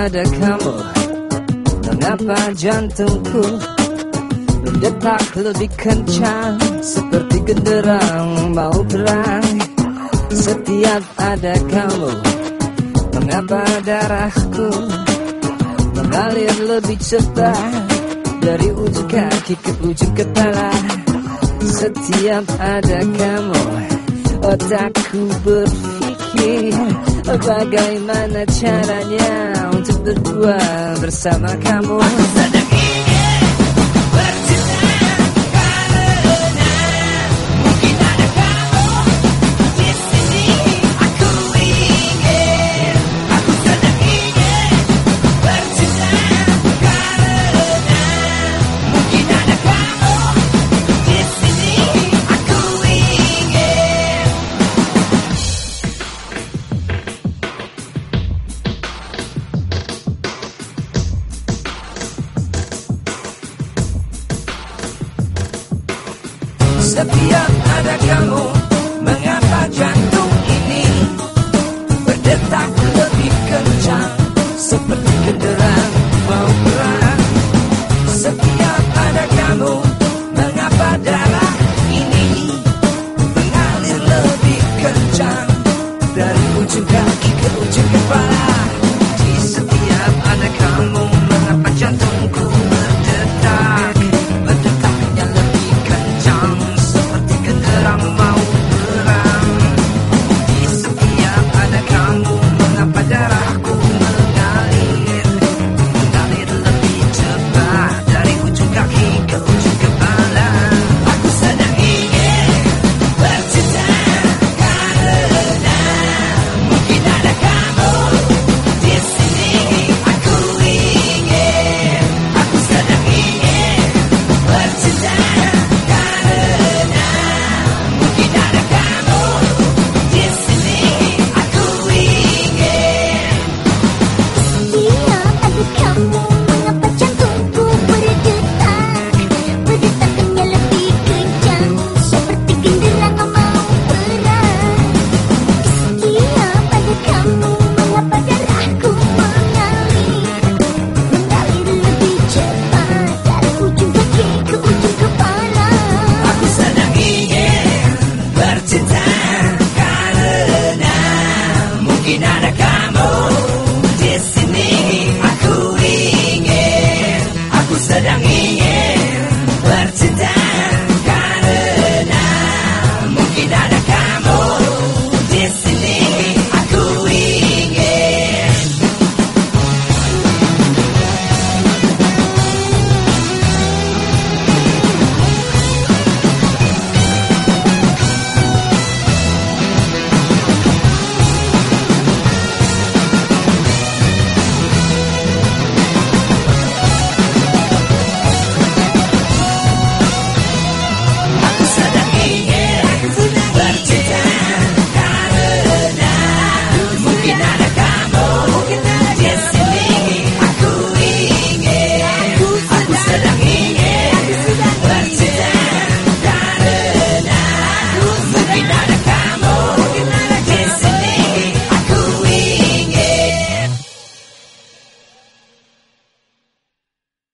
ada kamu. Mengapa jantungku Berdetak lebih kencang? Seperti genderang mau perang Setiap ada kamu Mengapa darahku Mengalir lebih cepat? Dari ujung kaki ke ujung kepala Setiap ada kamu Otakku berpikir Bagaimana caranya Untuk berdua bersama kamu? Ada Setiap ada kamu Mengapa jantung ini Berdetak lebih kencang Seperti kendaraan Chacamo, desse nigga.